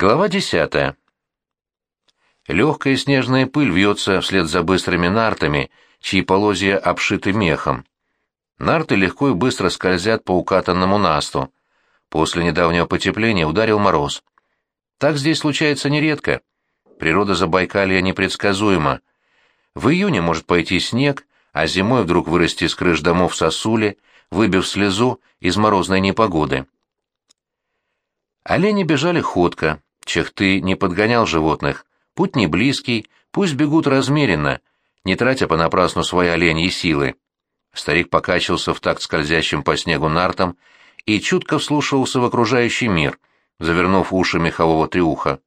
Глава десятая. Легкая снежная пыль вьется вслед за быстрыми нартами, чьи полозья обшиты мехом. Нарты легко и быстро скользят по укатанному насту. После недавнего потепления ударил мороз. Так здесь случается нередко. Природа Забайкалья непредсказуема. В июне может пойти снег, а зимой вдруг вырасти с крыш домов сосули, выбив слезу из морозной непогоды. Олени бежали ходко, Чехты не подгонял животных. Путь не близкий, пусть бегут размеренно, не тратя понапрасну свои оленьи силы. Старик покачивался в такт скользящим по снегу нартом и чутко вслушивался в окружающий мир, завернув уши мехового трюха.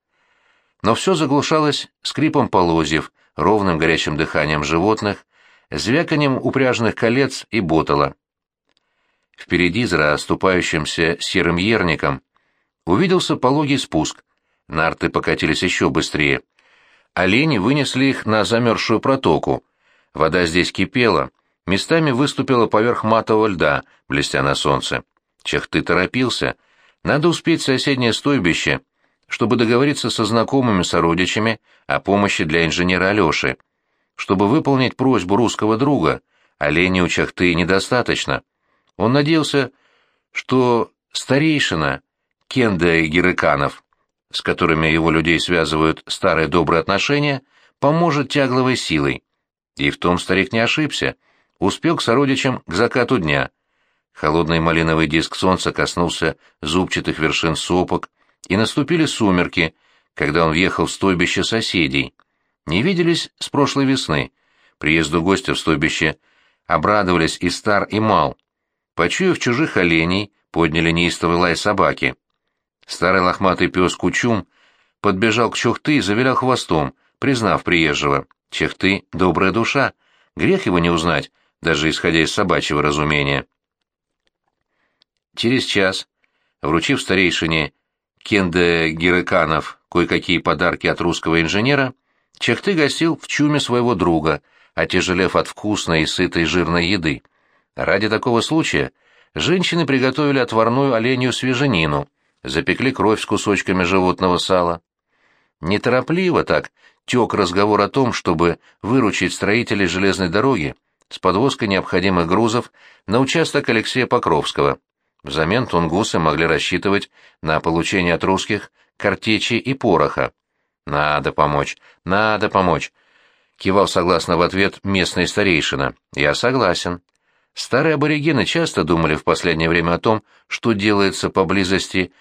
Но все заглушалось скрипом полозьев, ровным горячим дыханием животных, звяканием упряжных колец и ботала. Впереди, за расступающимся серым ерником, увиделся пологий спуск. Нарты покатились еще быстрее. Олени вынесли их на замерзшую протоку. Вода здесь кипела, местами выступила поверх матового льда, блестя на солнце. Чехты торопился. Надо успеть соседнее стойбище, чтобы договориться со знакомыми сородичами о помощи для инженера Алеши. Чтобы выполнить просьбу русского друга, оленей у Чахты недостаточно. Он надеялся, что старейшина Кенда и Герыканов, с которыми его людей связывают старые добрые отношения, поможет тягловой силой. И в том старик не ошибся. Успел к сородичам к закату дня. Холодный малиновый диск солнца коснулся зубчатых вершин сопок, и наступили сумерки, когда он въехал в стойбище соседей. Не виделись с прошлой весны. Приезду гостя в стойбище обрадовались и стар, и мал. Почуяв чужих оленей, подняли неистовый лай собаки. Старый лохматый пес Кучум подбежал к Чухты и завилял хвостом, признав приезжего. Чехты — добрая душа, грех его не узнать, даже исходя из собачьего разумения. Через час, вручив старейшине Кенде Гиреканов кое-какие подарки от русского инженера, Чехты гостил в чуме своего друга, отяжелев от вкусной и сытой жирной еды. Ради такого случая женщины приготовили отварную оленью свеженину, запекли кровь с кусочками животного сала. Неторопливо так тек разговор о том, чтобы выручить строителей железной дороги с подвозкой необходимых грузов на участок Алексея Покровского. Взамен тунгусы могли рассчитывать на получение от русских картечи и пороха. «Надо помочь, надо помочь», — кивал согласно в ответ местный старейшина. «Я согласен». Старые аборигены часто думали в последнее время о том, что делается поблизости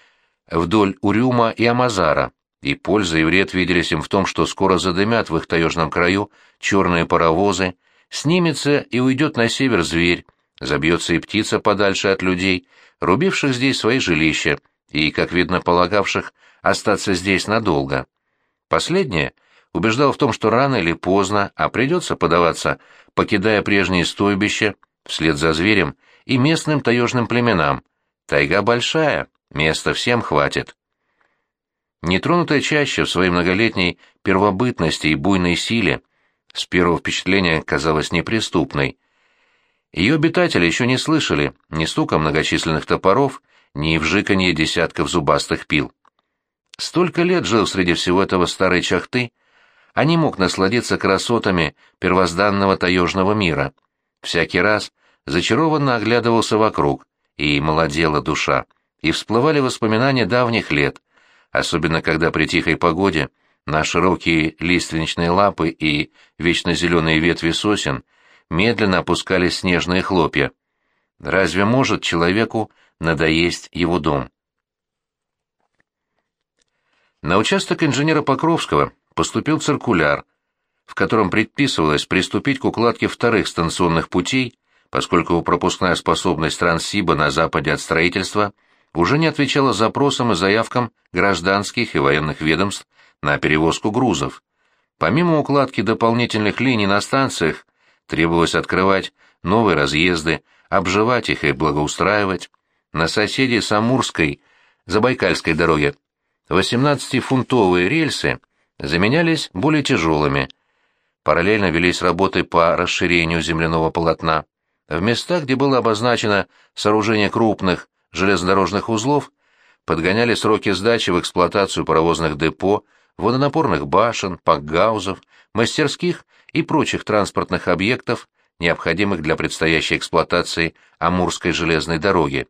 вдоль Урюма и Амазара, и польза и вред виделись им в том, что скоро задымят в их таежном краю черные паровозы, снимется и уйдет на север зверь, забьется и птица подальше от людей, рубивших здесь свои жилища и, как видно, полагавших остаться здесь надолго. Последнее убеждал в том, что рано или поздно, а придется подаваться, покидая прежние стойбища, вслед за зверем и местным таежным племенам. Тайга большая, Места всем хватит. Нетронутая чаще в своей многолетней первобытности и буйной силе с первого впечатления казалась неприступной. Ее обитатели еще не слышали ни стука многочисленных топоров, ни вжиканье десятков зубастых пил. Столько лет жил среди всего этого старой чахты, а не мог насладиться красотами первозданного таежного мира. Всякий раз зачарованно оглядывался вокруг, и молодела душа и всплывали воспоминания давних лет, особенно когда при тихой погоде на широкие лиственничные лапы и вечно зеленые ветви сосен медленно опускались снежные хлопья. Разве может человеку надоесть его дом? На участок инженера Покровского поступил циркуляр, в котором предписывалось приступить к укладке вторых станционных путей, поскольку пропускная способность Транссиба на западе от строительства – уже не отвечала запросам и заявкам гражданских и военных ведомств на перевозку грузов. Помимо укладки дополнительных линий на станциях, требовалось открывать новые разъезды, обживать их и благоустраивать. На соседей с Амурской, Забайкальской дороге 18-фунтовые рельсы заменялись более тяжелыми. Параллельно велись работы по расширению земляного полотна. В местах, где было обозначено сооружение крупных железнодорожных узлов подгоняли сроки сдачи в эксплуатацию паровозных депо, водонапорных башен, пакгаузов, мастерских и прочих транспортных объектов, необходимых для предстоящей эксплуатации Амурской железной дороги.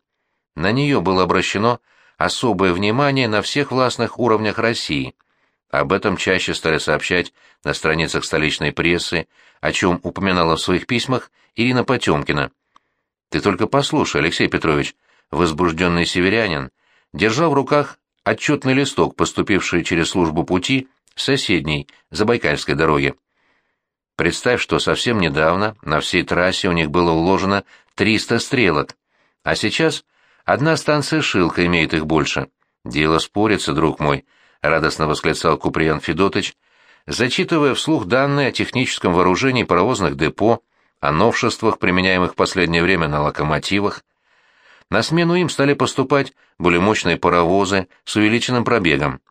На нее было обращено особое внимание на всех властных уровнях России. Об этом чаще стали сообщать на страницах столичной прессы, о чем упоминала в своих письмах Ирина Потемкина. «Ты только послушай, Алексей Петрович», возбужденный северянин, держал в руках отчетный листок, поступивший через службу пути соседней, Забайкальской дороги. Представь, что совсем недавно на всей трассе у них было уложено 300 стрелок, а сейчас одна станция Шилка имеет их больше. Дело спорится, друг мой, — радостно восклицал Куприян Федотыч, зачитывая вслух данные о техническом вооружении паровозных депо, о новшествах, применяемых в последнее время на локомотивах. На смену им стали поступать более мощные паровозы с увеличенным пробегом.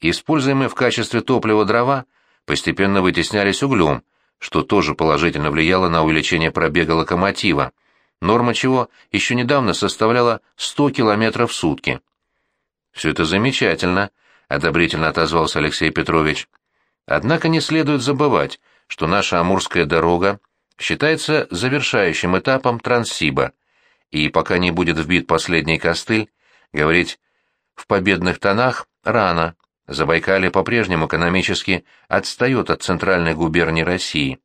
Используемые в качестве топлива дрова постепенно вытеснялись углем, что тоже положительно влияло на увеличение пробега локомотива, норма чего еще недавно составляла 100 км в сутки. «Все это замечательно», — одобрительно отозвался Алексей Петрович. «Однако не следует забывать, что наша Амурская дорога считается завершающим этапом Транссиба, и пока не будет вбит последний костыль, говорить в победных тонах рано, Забайкалье по-прежнему экономически отстает от центральной губернии России.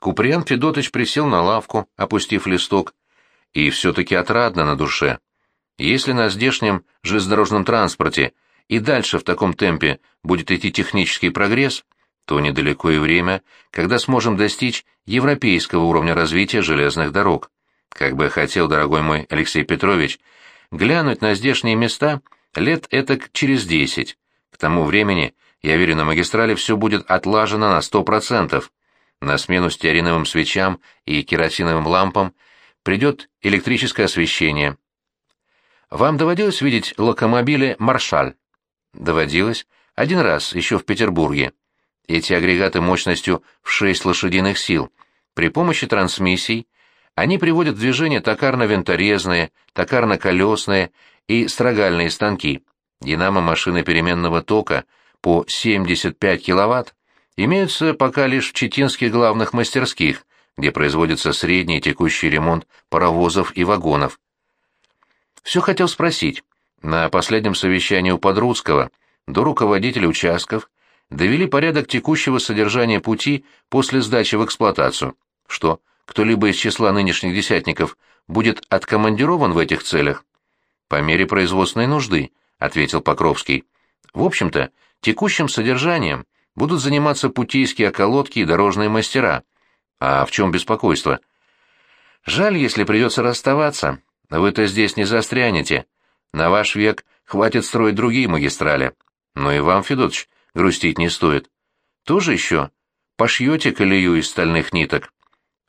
Куприан Федотыч присел на лавку, опустив листок, и все-таки отрадно на душе. Если на здешнем железнодорожном транспорте и дальше в таком темпе будет идти технический прогресс, то недалеко и время, когда сможем достичь европейского уровня развития железных дорог. Как бы хотел, дорогой мой Алексей Петрович, глянуть на здешние места — Лет этак через десять. К тому времени, я верю, на магистрали все будет отлажено на сто процентов. На смену стеариновым свечам и керосиновым лампам придет электрическое освещение. Вам доводилось видеть локомобили «Маршаль»? Доводилось. Один раз, еще в Петербурге. Эти агрегаты мощностью в 6 лошадиных сил. При помощи трансмиссий они приводят в движение токарно-винторезные, токарно-колесные и строгальные станки, динамо-машины переменного тока по 75 кВт, имеются пока лишь в читинских главных мастерских, где производится средний текущий ремонт паровозов и вагонов. Все хотел спросить. На последнем совещании у Подрудского до руководителя участков довели порядок текущего содержания пути после сдачи в эксплуатацию. Что, кто-либо из числа нынешних десятников будет откомандирован в этих целях? По мере производственной нужды, ответил Покровский. В общем-то, текущим содержанием будут заниматься путейские околотки и дорожные мастера. А в чем беспокойство? Жаль, если придется расставаться. Вы-то здесь не застрянете. На ваш век хватит строить другие магистрали. Но и вам, Федотович, грустить не стоит. Тоже еще пошьете колею из стальных ниток.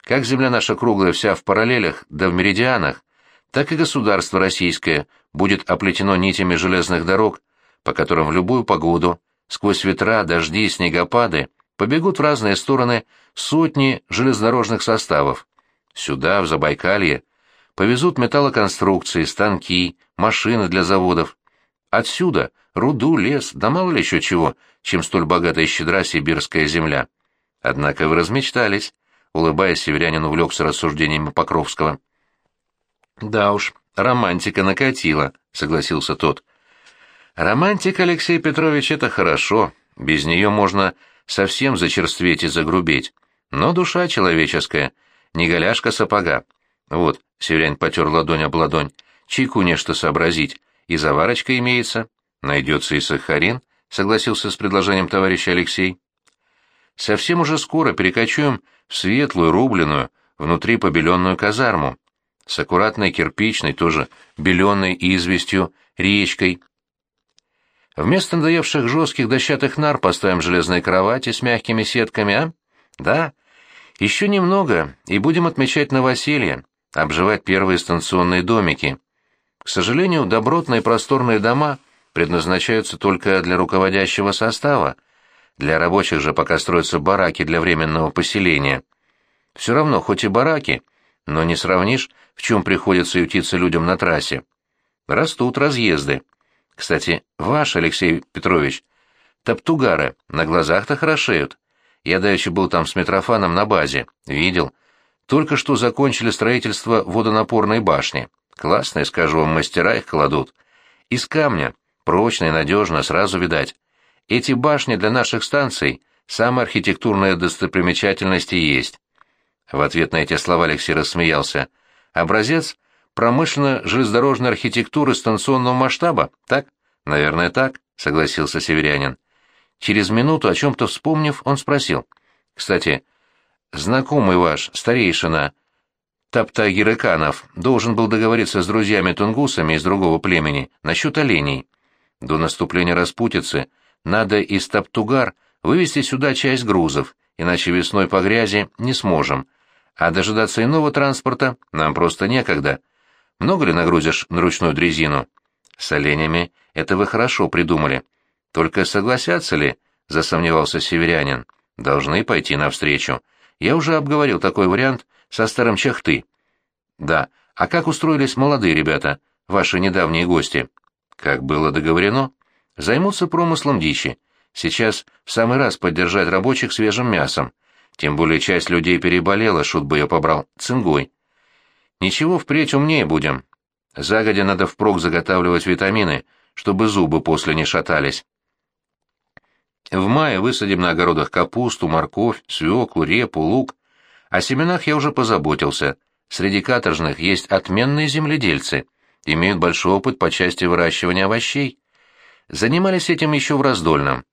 Как земля наша круглая вся в параллелях да в меридианах, так и государство российское будет оплетено нитями железных дорог, по которым в любую погоду, сквозь ветра, дожди и снегопады, побегут в разные стороны сотни железнодорожных составов. Сюда, в Забайкалье, повезут металлоконструкции, станки, машины для заводов. Отсюда руду, лес, да мало ли еще чего, чем столь богатая и щедра сибирская земля. Однако вы размечтались, улыбаясь, северянин увлекся рассуждениями Покровского. Да уж, романтика накатила, согласился тот. Романтика, Алексей Петрович, это хорошо. Без нее можно совсем зачерстветь и загрубеть. Но душа человеческая, не голяшка сапога. Вот, северянин потер ладонь об ладонь, чайку нечто сообразить. И заварочка имеется. Найдется и сахарин, согласился с предложением товарища Алексей. Совсем уже скоро перекочуем в светлую, рубленную, внутри побеленную казарму с аккуратной кирпичной, тоже беленой известью, речкой. Вместо надоевших жестких дощатых нар поставим железные кровати с мягкими сетками, а? Да. Еще немного, и будем отмечать новоселье, обживать первые станционные домики. К сожалению, добротные просторные дома предназначаются только для руководящего состава. Для рабочих же пока строятся бараки для временного поселения. Все равно, хоть и бараки, но не сравнишь, в чем приходится ютиться людям на трассе. Растут разъезды. Кстати, ваш, Алексей Петрович, топтугары на глазах-то хорошеют. Я давеча был там с Митрофаном на базе. Видел. Только что закончили строительство водонапорной башни. Классные, скажу вам, мастера их кладут. Из камня. Прочно и надежно, сразу видать. Эти башни для наших станций самая архитектурная достопримечательность и есть. В ответ на эти слова Алексей рассмеялся. Образец промышленно-железнодорожной архитектуры станционного масштаба, так? Наверное, так, согласился северянин. Через минуту, о чем-то вспомнив, он спросил. Кстати, знакомый ваш, старейшина, Таптагирыканов, должен был договориться с друзьями-тунгусами из другого племени насчет оленей. До наступления распутицы надо из Таптугар вывести сюда часть грузов, иначе весной по грязи не сможем. А дожидаться иного транспорта нам просто некогда. Много ли нагрузишь на ручную дрезину? С оленями это вы хорошо придумали. Только согласятся ли, засомневался северянин. Должны пойти навстречу. Я уже обговорил такой вариант со старым Чахты. Да, а как устроились молодые ребята, ваши недавние гости? Как было договорено, займутся промыслом дичи. Сейчас в самый раз поддержать рабочих свежим мясом. Тем более часть людей переболела, шут бы я побрал, цингой. Ничего, впредь умнее будем. Загодя надо впрок заготавливать витамины, чтобы зубы после не шатались. В мае высадим на огородах капусту, морковь, свеклу, репу, лук. О семенах я уже позаботился. Среди каторжных есть отменные земледельцы, имеют большой опыт по части выращивания овощей. Занимались этим еще в раздольном.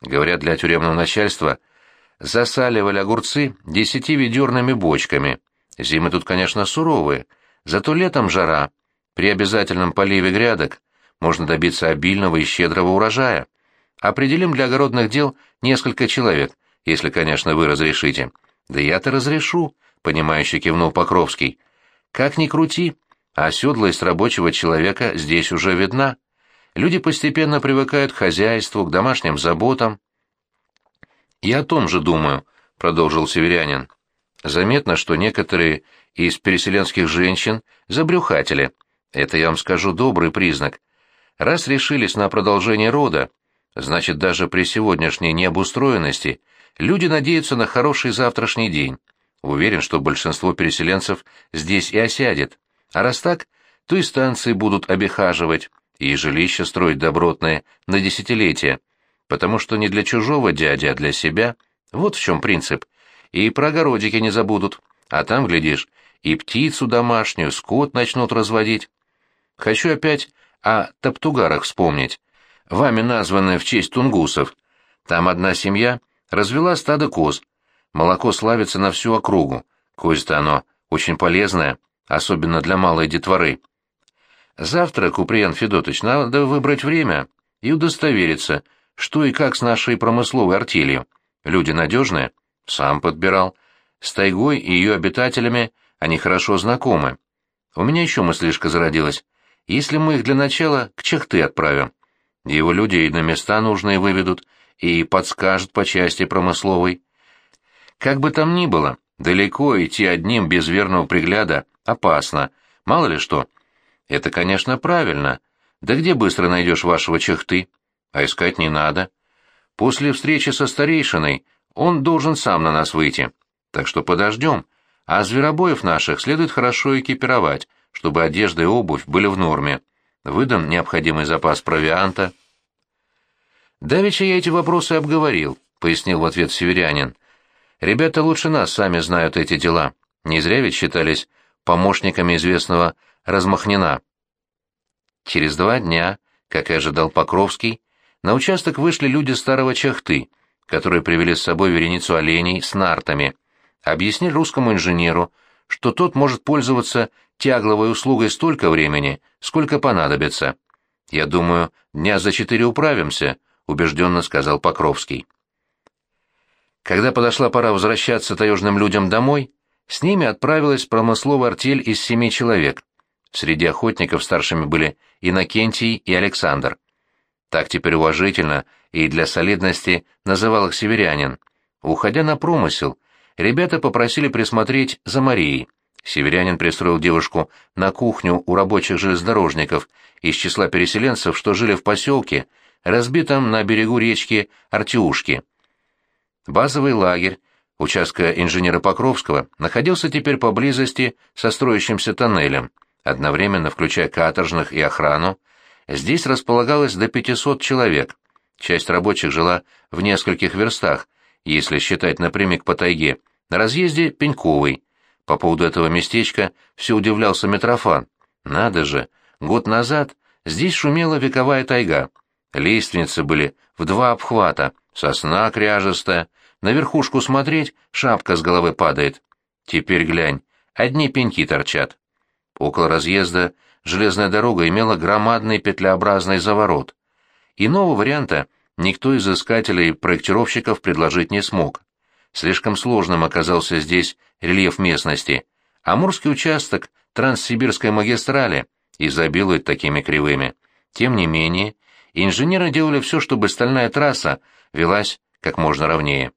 Говорят, для тюремного начальства засаливали огурцы десятиведерными бочками. Зимы тут, конечно, суровые, зато летом жара. При обязательном поливе грядок можно добиться обильного и щедрого урожая. Определим для огородных дел несколько человек, если, конечно, вы разрешите. Да я-то разрешу, — понимающе кивнул Покровский. Как ни крути, а оседлость рабочего человека здесь уже видна. Люди постепенно привыкают к хозяйству, к домашним заботам. «Я о том же думаю», — продолжил северянин. «Заметно, что некоторые из переселенских женщин забрюхатели. Это, я вам скажу, добрый признак. Раз решились на продолжение рода, значит, даже при сегодняшней необустроенности люди надеются на хороший завтрашний день. Уверен, что большинство переселенцев здесь и осядет. А раз так, то и станции будут обихаживать, и жилища строить добротные на десятилетия, потому что не для чужого дяди, а для себя. Вот в чем принцип. И про огородики не забудут, а там, глядишь, и птицу домашнюю, скот начнут разводить. Хочу опять о топтугарах вспомнить, вами названные в честь тунгусов. Там одна семья развела стадо коз, молоко славится на всю округу, кость-то оно очень полезное, особенно для малой детворы. Завтра, Куприян Федотович, надо выбрать время и удостовериться, что и как с нашей промысловой артелью. Люди надежные? Сам подбирал. С тайгой и ее обитателями они хорошо знакомы. У меня еще мыслишка зародилась. Если мы их для начала к Чехты отправим, его люди и на места нужные выведут, и подскажут по части промысловой. Как бы там ни было, далеко идти одним без верного пригляда опасно, мало ли что. Это, конечно, правильно. Да где быстро найдешь вашего чехты? А искать не надо. После встречи со старейшиной он должен сам на нас выйти. Так что подождем. А зверобоев наших следует хорошо экипировать, чтобы одежда и обувь были в норме. Выдам необходимый запас провианта. «Давеча я эти вопросы обговорил», — пояснил в ответ северянин. «Ребята лучше нас сами знают эти дела. Не зря ведь считались помощниками известного Размахнена. Через два дня, как и ожидал Покровский, на участок вышли люди старого чахты, которые привели с собой вереницу оленей с нартами. Объяснили русскому инженеру, что тот может пользоваться тягловой услугой столько времени, сколько понадобится. «Я думаю, дня за четыре управимся», — убежденно сказал Покровский. Когда подошла пора возвращаться таежным людям домой, с ними отправилась промысловая артель из семи человек. Среди охотников старшими были Иннокентий и Александр. Так теперь уважительно и для солидности называл их северянин. Уходя на промысел, ребята попросили присмотреть за Марией. Северянин пристроил девушку на кухню у рабочих железнодорожников из числа переселенцев, что жили в поселке, разбитом на берегу речки Артюшки. Базовый лагерь участка инженера Покровского находился теперь поблизости со строящимся тоннелем, одновременно включая каторжных и охрану. Здесь располагалось до 500 человек. Часть рабочих жила в нескольких верстах, если считать напрямик по тайге, на разъезде Пеньковый. По поводу этого местечка все удивлялся Митрофан. Надо же, год назад здесь шумела вековая тайга. Лестницы были в два обхвата, сосна кряжестая, на верхушку смотреть, шапка с головы падает. Теперь глянь, одни пеньки торчат. Около разъезда железная дорога имела громадный петлеобразный заворот. Иного варианта никто из искателей проектировщиков предложить не смог. Слишком сложным оказался здесь рельеф местности. Амурский участок Транссибирской магистрали изобилует такими кривыми. Тем не менее, инженеры делали все, чтобы стальная трасса велась как можно ровнее.